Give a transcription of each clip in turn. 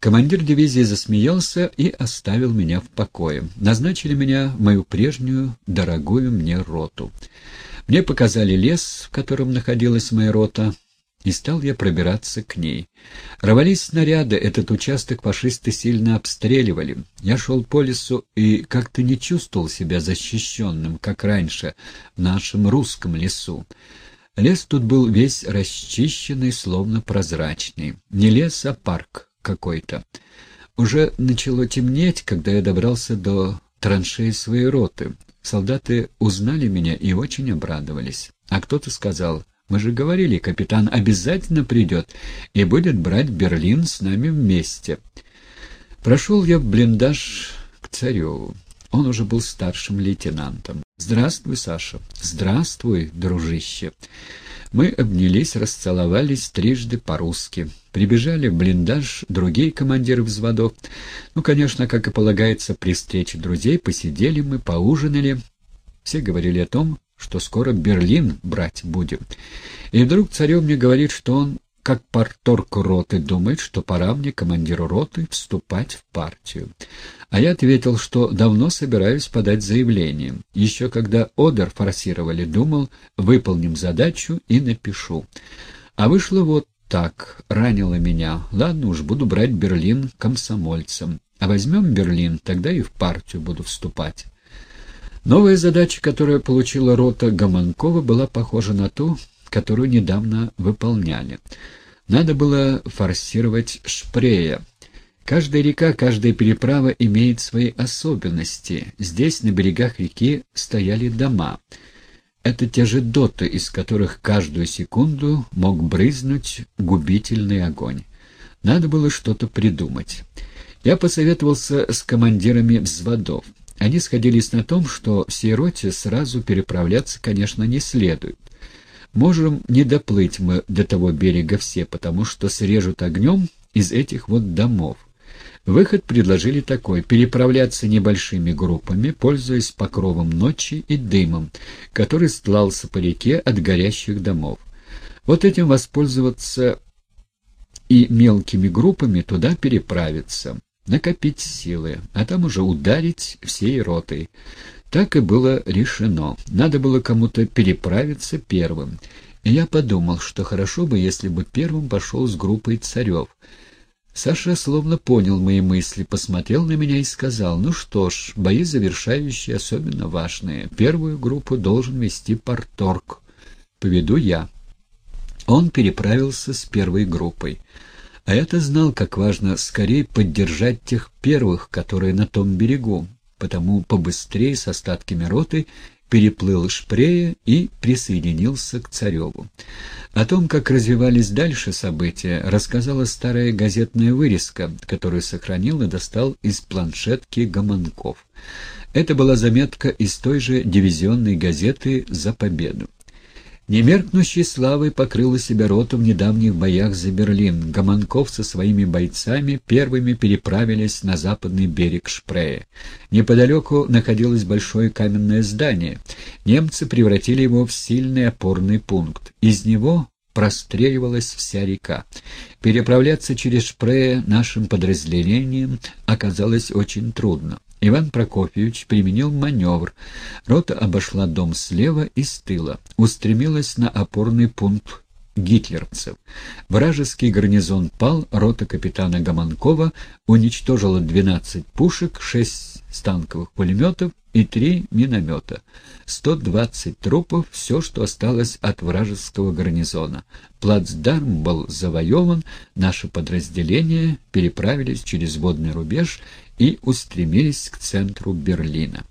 Командир дивизии засмеялся и оставил меня в покое. Назначили меня в мою прежнюю, дорогую мне роту. Мне показали лес, в котором находилась моя рота, и стал я пробираться к ней. Рвались снаряды, этот участок фашисты сильно обстреливали. Я шел по лесу и как-то не чувствовал себя защищенным, как раньше, в нашем русском лесу. Лес тут был весь расчищенный, словно прозрачный. Не лес, а парк какой-то. Уже начало темнеть, когда я добрался до траншеи своей роты. Солдаты узнали меня и очень обрадовались. А кто-то сказал, мы же говорили, капитан обязательно придет и будет брать Берлин с нами вместе. Прошел я в блиндаж к Цареву. Он уже был старшим лейтенантом. «Здравствуй, Саша». «Здравствуй, дружище». Мы обнялись, расцеловались трижды по-русски. Прибежали в блиндаж другие командиры взводов. Ну, конечно, как и полагается при встрече друзей, посидели мы, поужинали. Все говорили о том, что скоро Берлин брать будем. И вдруг Царев мне говорит, что он, как порторг роты, думает, что пора мне, командиру роты, вступать в партию. А я ответил, что давно собираюсь подать заявление. Еще когда Одер форсировали, думал, выполним задачу и напишу. А вышло вот так, ранило меня. Ладно уж, буду брать Берлин комсомольцем. А возьмем Берлин, тогда и в партию буду вступать. Новая задача, которую получила рота Гомонкова, была похожа на ту, которую недавно выполняли. Надо было форсировать Шпрея. Каждая река, каждая переправа имеет свои особенности. Здесь, на берегах реки, стояли дома. Это те же доты, из которых каждую секунду мог брызнуть губительный огонь. Надо было что-то придумать. Я посоветовался с командирами взводов. Они сходились на том, что всей роте сразу переправляться, конечно, не следует. Можем не доплыть мы до того берега все, потому что срежут огнем из этих вот домов. Выход предложили такой — переправляться небольшими группами, пользуясь покровом ночи и дымом, который стлался по реке от горящих домов. Вот этим воспользоваться и мелкими группами туда переправиться накопить силы, а там уже ударить всей ротой. Так и было решено. Надо было кому-то переправиться первым. И я подумал, что хорошо бы, если бы первым пошел с группой царев. Саша словно понял мои мысли, посмотрел на меня и сказал, «Ну что ж, бои завершающие особенно важные. Первую группу должен вести порторг. Поведу я». Он переправился с первой группой. А я-то знал, как важно скорее поддержать тех первых, которые на том берегу, потому побыстрее с остатками роты переплыл Шпрея и присоединился к Цареву. О том, как развивались дальше события, рассказала старая газетная вырезка, которую сохранил и достал из планшетки Гомонков. Это была заметка из той же дивизионной газеты «За победу». Немеркнущей славой покрыла себя рота в недавних боях за Берлин. Гомонков со своими бойцами первыми переправились на западный берег Шпрея. Неподалеку находилось большое каменное здание. Немцы превратили его в сильный опорный пункт. Из него простреливалась вся река. Переправляться через Шпрея нашим подразделением оказалось очень трудно. Иван Прокофьевич применил маневр. Рота обошла дом слева и с тыла, устремилась на опорный пункт гитлеровцев. Вражеский гарнизон пал, рота капитана Гомонкова уничтожила 12 пушек, 6 станковых пулеметов и 3 миномета. 120 трупов — все, что осталось от вражеского гарнизона. Плацдарм был завоеван, наши подразделения переправились через водный рубеж и устремились к центру Берлина.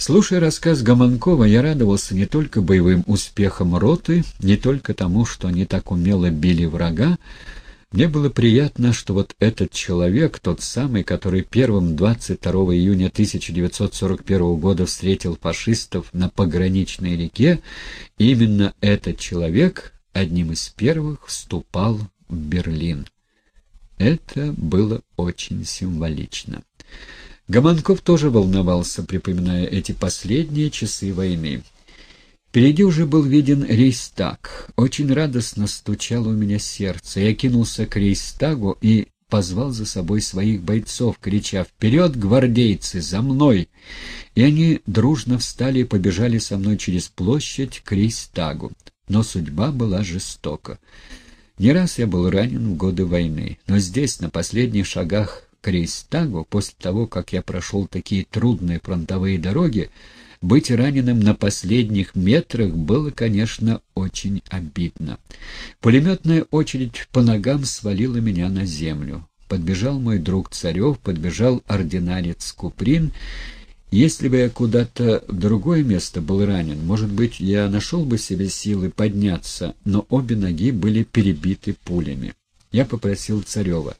Слушая рассказ Гомонкова, я радовался не только боевым успехам роты, не только тому, что они так умело били врага, мне было приятно, что вот этот человек, тот самый, который первым 22 июня 1941 года встретил фашистов на пограничной реке, именно этот человек одним из первых вступал в Берлин. Это было очень символично. Гомонков тоже волновался, припоминая эти последние часы войны. Впереди уже был виден Рейстаг. Очень радостно стучало у меня сердце. Я кинулся к Рейстагу и позвал за собой своих бойцов, крича «Вперед, гвардейцы, за мной!» И они дружно встали и побежали со мной через площадь к Рейстагу. Но судьба была жестока. Не раз я был ранен в годы войны, но здесь, на последних шагах к после того, как я прошел такие трудные фронтовые дороги, быть раненым на последних метрах было, конечно, очень обидно. Пулеметная очередь по ногам свалила меня на землю. Подбежал мой друг Царев, подбежал ординарец Куприн. Если бы я куда-то в другое место был ранен, может быть, я нашел бы себе силы подняться, но обе ноги были перебиты пулями. Я попросил Царева.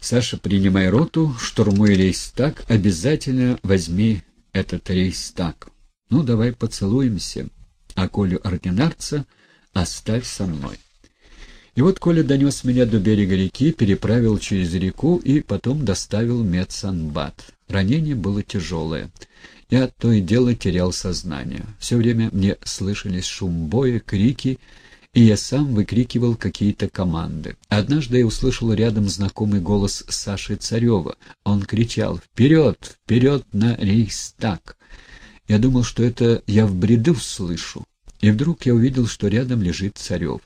«Саша, принимай роту, штурмуй рейс так, обязательно возьми этот рейс так. Ну, давай поцелуемся, а Колю ординарца оставь со мной. И вот Коля донес меня до берега реки, переправил через реку и потом доставил медсанбат. Ранение было тяжелое. Я то и дело терял сознание. Все время мне слышались шум боя, крики, и я сам выкрикивал какие-то команды. Однажды я услышал рядом знакомый голос Саши Царева. Он кричал «Вперед! Вперед на Рейхстаг!» Я думал, что это я в бреду слышу. И вдруг я увидел, что рядом лежит Царев.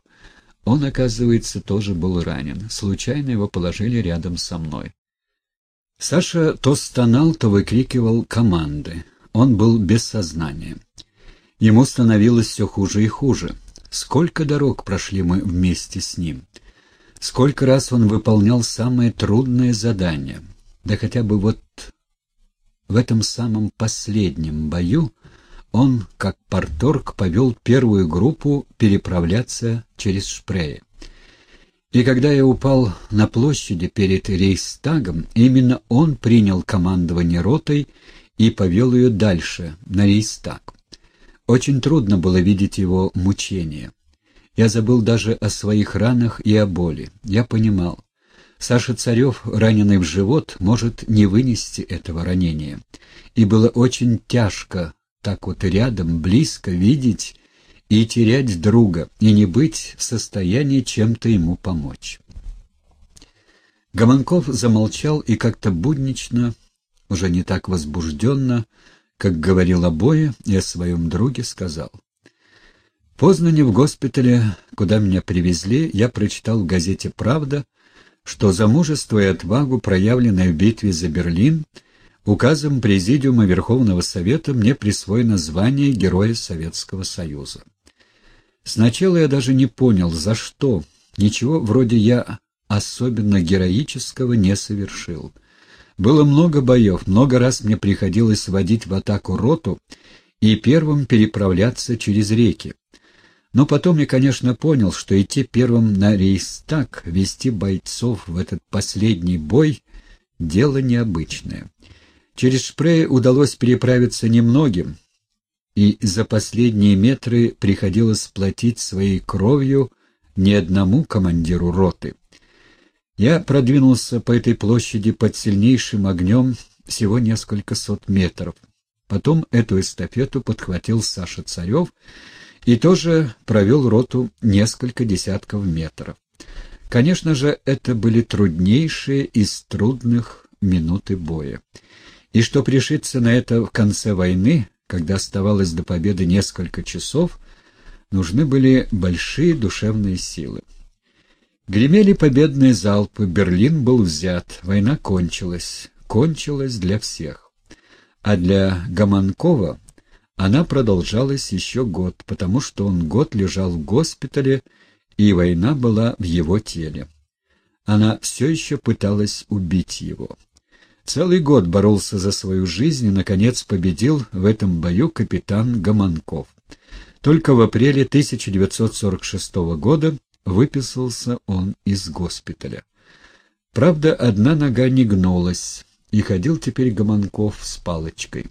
Он, оказывается, тоже был ранен. Случайно его положили рядом со мной. Саша то стонал, то выкрикивал команды. Он был без сознания. Ему становилось все хуже и хуже. Сколько дорог прошли мы вместе с ним. Сколько раз он выполнял самые трудные задания. Да хотя бы вот в этом самом последнем бою он, как порторг, повел первую группу переправляться через Шпрее. И когда я упал на площади перед Рейхстагом, именно он принял командование ротой и повел ее дальше, на Рейхстаг. Очень трудно было видеть его мучения. Я забыл даже о своих ранах и о боли. Я понимал. Саша Царев, раненый в живот, может не вынести этого ранения. И было очень тяжко так вот рядом, близко видеть и терять друга, и не быть в состоянии чем-то ему помочь. Гомонков замолчал и как-то буднично, уже не так возбужденно, как говорил обои, и о своем друге сказал. Поздно не в госпитале, куда меня привезли, я прочитал в газете «Правда», что за мужество и отвагу, проявленное в битве за Берлин, указом Президиума Верховного Совета мне присвоено звание Героя Советского Союза. Сначала я даже не понял, за что. Ничего вроде я особенно героического не совершил. Было много боев, много раз мне приходилось водить в атаку роту и первым переправляться через реки. Но потом я, конечно, понял, что идти первым на рейстаг, вести бойцов в этот последний бой — дело необычное. Через Шпрей удалось переправиться немногим, и за последние метры приходилось платить своей кровью не одному командиру роты. Я продвинулся по этой площади под сильнейшим огнем всего несколько сот метров. Потом эту эстафету подхватил Саша Царев и тоже провел роту несколько десятков метров. Конечно же, это были труднейшие из трудных минуты боя. И что пришиться на это в конце войны, когда оставалось до победы несколько часов, нужны были большие душевные силы. Гремели победные залпы, Берлин был взят, война кончилась, кончилась для всех. А для Гомонкова она продолжалась еще год, потому что он год лежал в госпитале, и война была в его теле. Она все еще пыталась убить его. Целый год боролся за свою жизнь и, наконец, победил в этом бою капитан Гомонков. Только в апреле 1946 года Выписался он из госпиталя. Правда, одна нога не гнулась, и ходил теперь Гомонков с палочкой.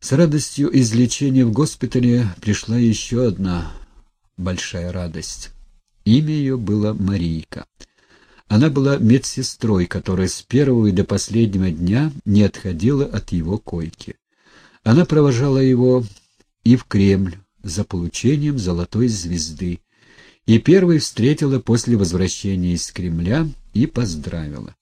С радостью излечения в госпитале пришла еще одна большая радость. Имя ее было Марийка. Она была медсестрой, которая с первого и до последнего дня не отходила от его койки. Она провожала его и в Кремль за получением золотой звезды, и первой встретила после возвращения из Кремля и поздравила.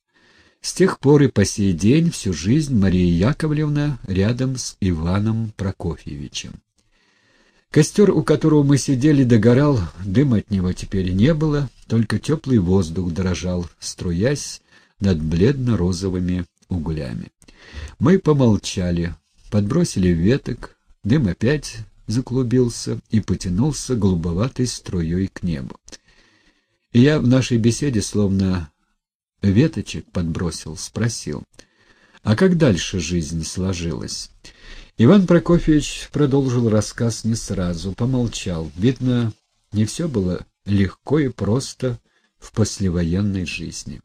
С тех пор и по сей день всю жизнь Мария Яковлевна рядом с Иваном Прокофьевичем. Костер, у которого мы сидели, догорал, дыма от него теперь не было, только теплый воздух дрожал, струясь над бледно-розовыми углями. Мы помолчали, подбросили веток, дым опять заклубился и потянулся голубоватой струей к небу. И я в нашей беседе, словно веточек подбросил, спросил, а как дальше жизнь сложилась? Иван Прокофьевич продолжил рассказ не сразу, помолчал. Видно, не все было легко и просто в послевоенной жизни.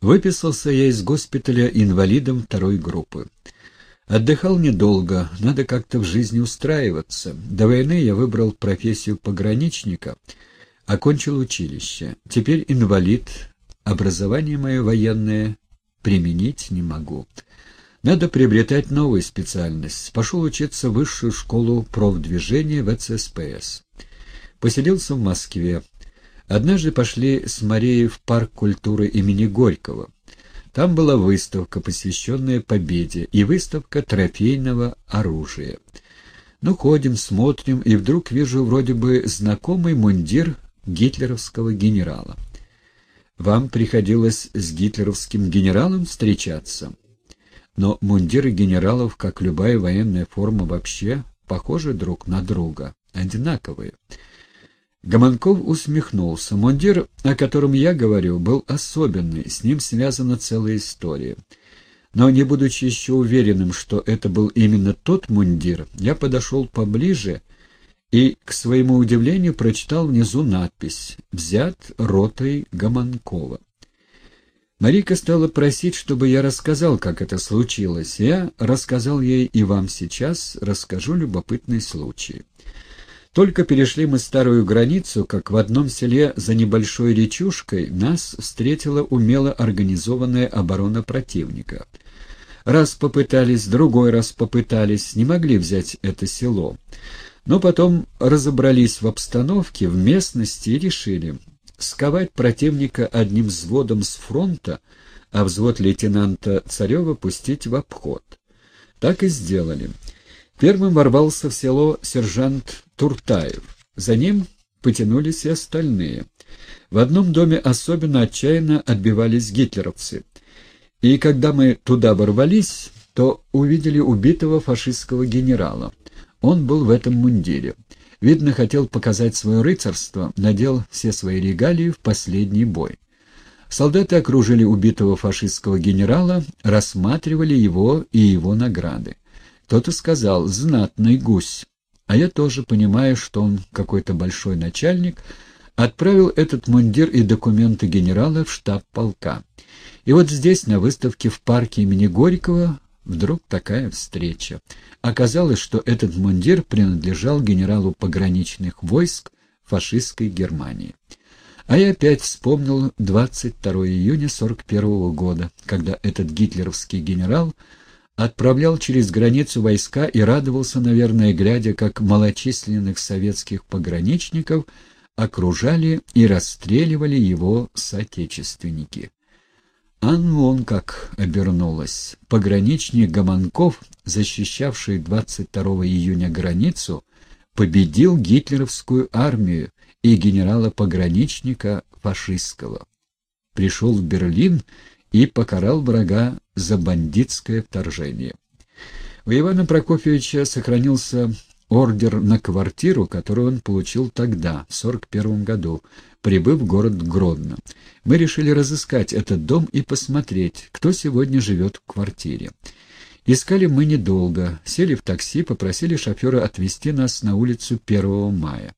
Выписался я из госпиталя инвалидом второй группы. Отдыхал недолго, надо как-то в жизни устраиваться. До войны я выбрал профессию пограничника, окончил училище. Теперь инвалид, образование мое военное применить не могу. Надо приобретать новую специальность. Пошел учиться в высшую школу профдвижения в ЦСПС. Поселился в Москве. Однажды пошли с Марией в парк культуры имени Горького. Там была выставка, посвященная победе, и выставка трофейного оружия. Ну, ходим, смотрим, и вдруг вижу вроде бы знакомый мундир гитлеровского генерала. Вам приходилось с гитлеровским генералом встречаться? но мундиры генералов, как любая военная форма вообще, похожи друг на друга, одинаковые. Гомонков усмехнулся. Мундир, о котором я говорю, был особенный, с ним связана целая история. Но не будучи еще уверенным, что это был именно тот мундир, я подошел поближе и, к своему удивлению, прочитал внизу надпись «Взят ротой Гомонкова». Марика стала просить, чтобы я рассказал, как это случилось. Я рассказал ей и вам сейчас расскажу любопытный случай. Только перешли мы старую границу, как в одном селе за небольшой речушкой нас встретила умело организованная оборона противника. Раз попытались, другой раз попытались, не могли взять это село. Но потом разобрались в обстановке, в местности и решили, сковать противника одним взводом с фронта, а взвод лейтенанта Царева пустить в обход. Так и сделали. Первым ворвался в село сержант Туртаев. За ним потянулись и остальные. В одном доме особенно отчаянно отбивались гитлеровцы. И когда мы туда ворвались, то увидели убитого фашистского генерала. Он был в этом мундире. Видно, хотел показать свое рыцарство, надел все свои регалии в последний бой. Солдаты окружили убитого фашистского генерала, рассматривали его и его награды. Кто-то сказал «знатный гусь», а я тоже, понимая, что он какой-то большой начальник, отправил этот мундир и документы генерала в штаб полка. И вот здесь, на выставке в парке имени Горького, Вдруг такая встреча. Оказалось, что этот мундир принадлежал генералу пограничных войск фашистской Германии. А я опять вспомнил 22 июня 41 года, когда этот гитлеровский генерал отправлял через границу войска и радовался, наверное, глядя, как малочисленных советских пограничников окружали и расстреливали его соотечественники. Ан вон как обернулась. Пограничник Гомонков, защищавший 22 июня границу, победил гитлеровскую армию и генерала-пограничника фашистского. Пришел в Берлин и покарал врага за бандитское вторжение. У Ивана Прокофьевича сохранился ордер на квартиру, который он получил тогда, в 41 году, прибыв в город Гродно. Мы решили разыскать этот дом и посмотреть, кто сегодня живет в квартире. Искали мы недолго, сели в такси, попросили шофера отвезти нас на улицу 1 мая.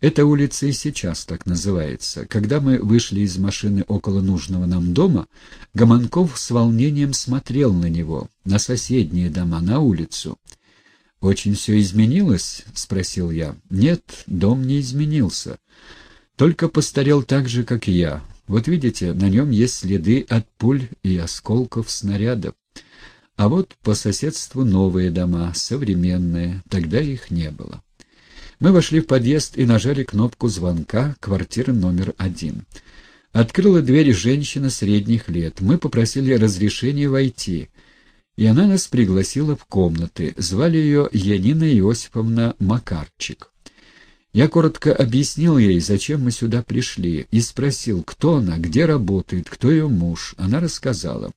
Эта улица и сейчас так называется. Когда мы вышли из машины около нужного нам дома, Гомонков с волнением смотрел на него, на соседние дома, на улицу. «Очень все изменилось?» — спросил я. «Нет, дом не изменился. Только постарел так же, как и я. Вот видите, на нем есть следы от пуль и осколков снарядов. А вот по соседству новые дома, современные, тогда их не было. Мы вошли в подъезд и нажали кнопку звонка квартиры номер один. Открыла дверь женщина средних лет. Мы попросили разрешения войти, и она нас пригласила в комнаты. Звали ее Янина Иосифовна Макарчик. Я коротко объяснил ей, зачем мы сюда пришли, и спросил, кто она, где работает, кто ее муж. Она рассказала.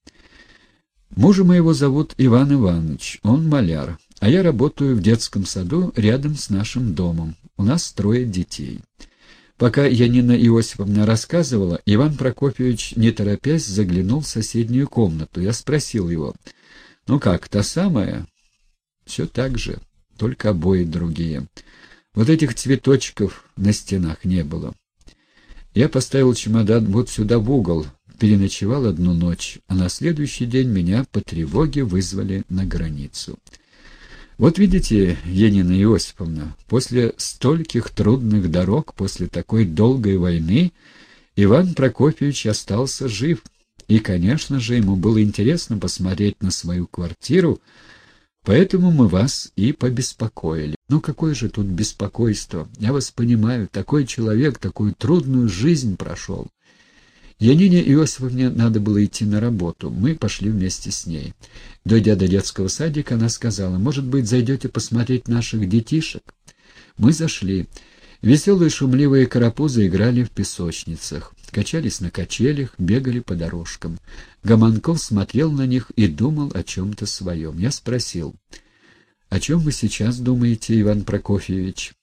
Мужа моего зовут Иван Иванович, он маляр, а я работаю в детском саду рядом с нашим домом. У нас трое детей. Пока Янина Иосифовна рассказывала, Иван Прокофьевич, не торопясь, заглянул в соседнюю комнату. Я спросил его, «Ну как, та самая?» «Все так же, только обои другие. Вот этих цветочков на стенах не было». Я поставил чемодан вот сюда в угол, переночевал одну ночь, а на следующий день меня по тревоге вызвали на границу. Вот видите, Енина Иосифовна, после стольких трудных дорог, после такой долгой войны, Иван Прокофьевич остался жив. И, конечно же, ему было интересно посмотреть на свою квартиру, поэтому мы вас и побеспокоили. Ну, какое же тут беспокойство? Я вас понимаю, такой человек такую трудную жизнь прошел. Янине Иосифовне надо было идти на работу. Мы пошли вместе с ней. Дойдя до детского садика, она сказала, «Может быть, зайдете посмотреть наших детишек?» Мы зашли. Веселые шумливые карапузы играли в песочницах, качались на качелях, бегали по дорожкам. Гомонков смотрел на них и думал о чем-то своем. Я спросил, «О чем вы сейчас думаете, Иван Прокофьевич?»